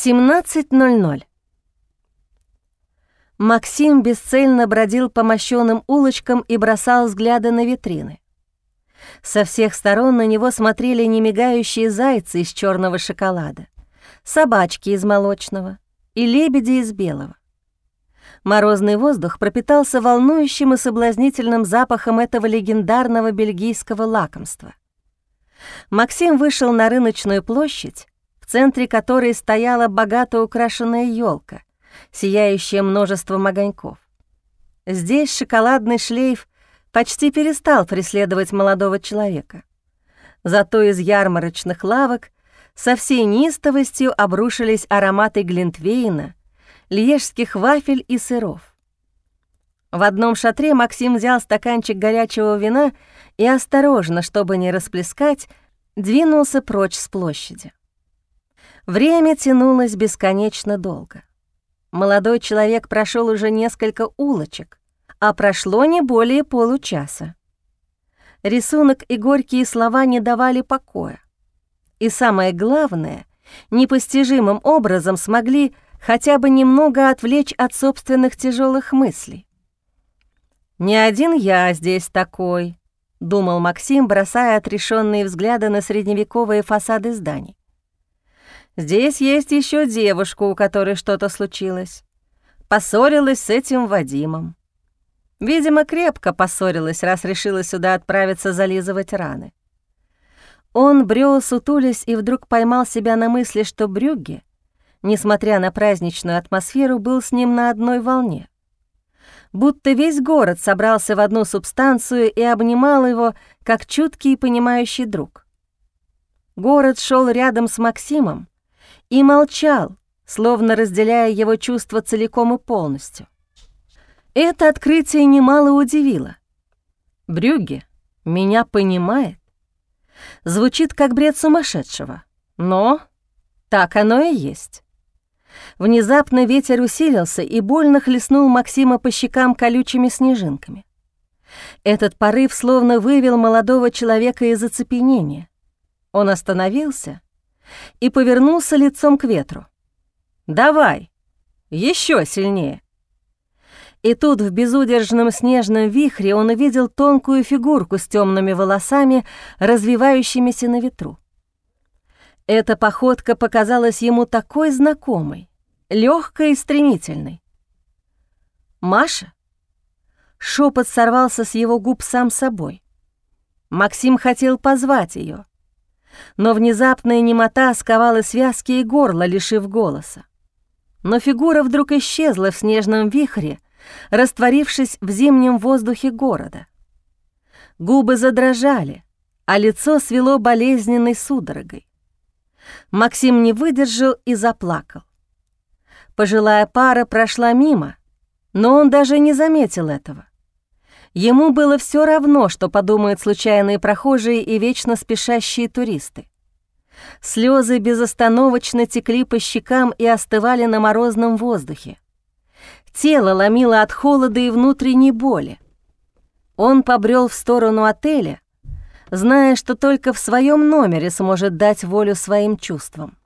17.00. Максим бесцельно бродил по мощёным улочкам и бросал взгляды на витрины. Со всех сторон на него смотрели немигающие зайцы из черного шоколада, собачки из молочного и лебеди из белого. Морозный воздух пропитался волнующим и соблазнительным запахом этого легендарного бельгийского лакомства. Максим вышел на рыночную площадь, в центре которой стояла богато украшенная елка, сияющая множеством огоньков. Здесь шоколадный шлейф почти перестал преследовать молодого человека. Зато из ярмарочных лавок со всей неистовостью обрушились ароматы глинтвейна, льежских вафель и сыров. В одном шатре Максим взял стаканчик горячего вина и осторожно, чтобы не расплескать, двинулся прочь с площади. Время тянулось бесконечно долго. Молодой человек прошел уже несколько улочек, а прошло не более получаса. Рисунок и горькие слова не давали покоя. И самое главное, непостижимым образом смогли хотя бы немного отвлечь от собственных тяжелых мыслей. «Не один я здесь такой», — думал Максим, бросая отрешенные взгляды на средневековые фасады зданий. «Здесь есть еще девушка, у которой что-то случилось. Поссорилась с этим Вадимом. Видимо, крепко поссорилась, раз решила сюда отправиться зализывать раны. Он брел сутулясь и вдруг поймал себя на мысли, что Брюгге несмотря на праздничную атмосферу, был с ним на одной волне. Будто весь город собрался в одну субстанцию и обнимал его, как чуткий и понимающий друг. Город шел рядом с Максимом и молчал, словно разделяя его чувства целиком и полностью. Это открытие немало удивило. Брюгге меня понимает. Звучит как бред сумасшедшего, но так оно и есть. Внезапно ветер усилился и больно хлестнул Максима по щекам колючими снежинками. Этот порыв словно вывел молодого человека из оцепенения. Он остановился и повернулся лицом к ветру. «Давай! еще сильнее!» И тут в безудержном снежном вихре он увидел тонкую фигурку с темными волосами, развивающимися на ветру. Эта походка показалась ему такой знакомой легкой и стремительной. «Маша?» Шепот сорвался с его губ сам собой. Максим хотел позвать ее, но внезапная немота сковала связки и горло, лишив голоса. Но фигура вдруг исчезла в снежном вихре, растворившись в зимнем воздухе города. Губы задрожали, а лицо свело болезненной судорогой. Максим не выдержал и заплакал. Пожилая пара прошла мимо, но он даже не заметил этого. Ему было все равно, что подумают случайные прохожие и вечно спешащие туристы. Слезы безостановочно текли по щекам и остывали на морозном воздухе. Тело ломило от холода и внутренней боли. Он побрел в сторону отеля, зная, что только в своем номере сможет дать волю своим чувствам.